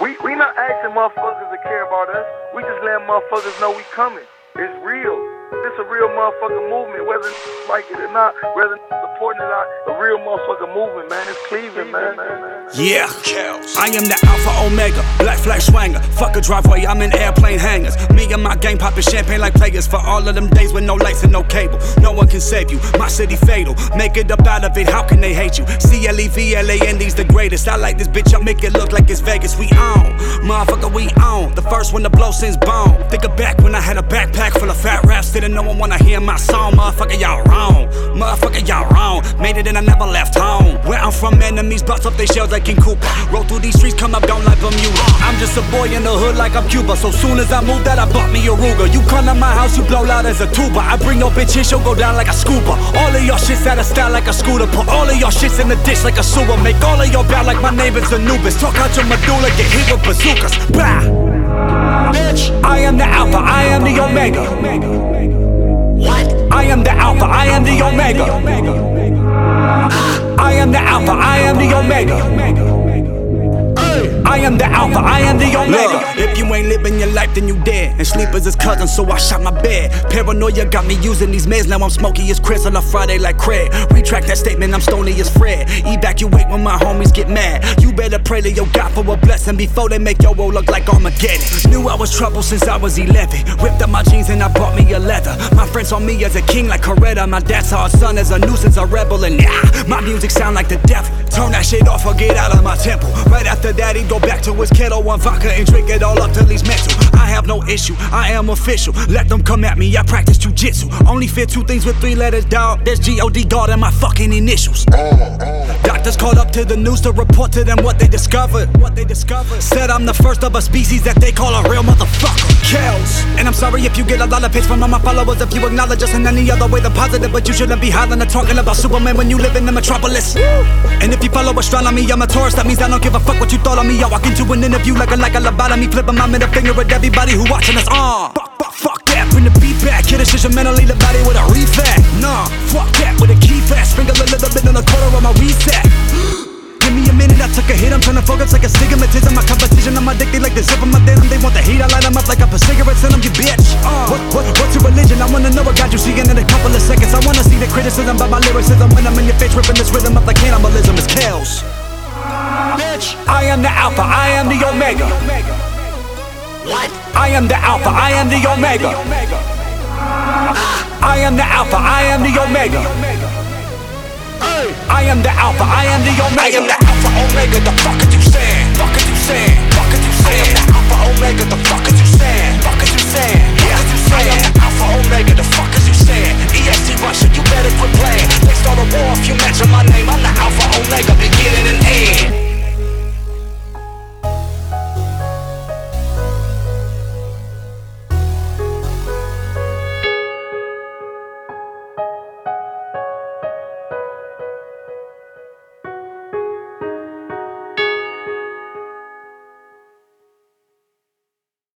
We we not asking motherfuckers to care about us. We just letting motherfuckers know we coming. It's real. It's a real motherfucking movement, whether like it or not, whether supporting it or not. A real motherfucking movement, man. It's Cleveland, man. man, man. Yeah, I am the Alpha Omega, black flag swanger. Fuck a driveway, I'm in airplane hangars. Me and my gang popping champagne like players for all of them days with no lights and no cable. No one can save you, my city fatal. Make it up out of it, how can they hate you? C L E V L A N D's the greatest. I like this bitch, I make it look like it's Vegas. We on, motherfucker, we on. The first one to blow since bone. Think of back when I had a backpack full of fat raps, didn't no one wanna hear my song. Motherfucker, y'all wrong. Motherfucker, y'all wrong. Made it and I never left home. Where I'm from, enemies bust up their shells like King Koopa. Roll through these streets, come up down like Bermuda. I'm just a boy in the hood like I'm Cuba. So soon as I move that, I bought me a Ruger. You come to my house, you blow loud as a tuba. I bring your bitch in, she'll go down like a scuba. All of your shit's out of style like a scooter. Put all of your shits in the dish like a sewer. Make all of your bow like my name is Anubis. Talk out your medulla, get hit with bazookas. Bah! Bitch, I am the Alpha, I am the Omega. What? I am the Alpha, I am the Omega. I am the Alpha, I am the Omega. I am the Alpha, I am the Omega. Look, if you ain't living your life, then you dead. And sleep is his cousin, so I shot my bed. Paranoia got me using these meds, now I'm smoky as Chris on a Friday like Craig. Retract that statement, I'm stony as Fred. Evacuate when my homies get mad. You better pray to your God for a blessing before they make your roll look like Armageddon. Knew I was trouble since I was 11. Ripped up my jeans and I bought me a leather. My friends saw me as a king like Coretta. My dad saw his son as a nuisance, a rebel, and yeah, my music sound like the devil. Turn that shit off or get out of my temple. Right after that, he go back to his kettle, one vodka and drink it all up till he's mental. I have no issue, I am official. Let them come at me, I practice jujitsu. Only fear two things with three letters, dog. There's G-O-D God and my fucking initials. Doctors called up to the news to report to them what they discovered. What they discovered. Said I'm the first of a species that they call a real motherfucker. Kells. And I'm sorry if you get a lot of pitch from all my followers if you acknowledge us in any other way than positive. But you shouldn't be hollering or talking about Superman when you live in the metropolis. And if you follow astronomy, I'm a tourist. That means I don't give a fuck what you thought of me. I walk into an interview like a like a lobotomy, flipping my middle finger at everybody who watching us. Uh, fuck, fuck, fuck that. Bring the beat back. Hit a shit mentally the body with a refact. Nah, fuck that with a key fast. Sprinkle a little bit on the quarter of my reset. Give me a minute, I took a hit. I'm trying to focus like a stigmatism. My competition, I'm addicted like the zip of my denim. They want the heat, I light them up like I put cigarettes in them, you bitch. Uh, what, what, what's your religion? I wanna know what God you seeing in a couple of seconds. I wanna see criticism about my lyricism when I'm in your face, ripping this rhythm up like cannibalism. It's kills. Bitch, I am the Alpha, I am the Omega. What? I am the Alpha, I am the Omega. Ah. I am the Alpha, I am the Omega. I am the Alpha, I am the Omega. I am the Alpha Omega. The fuck did you say?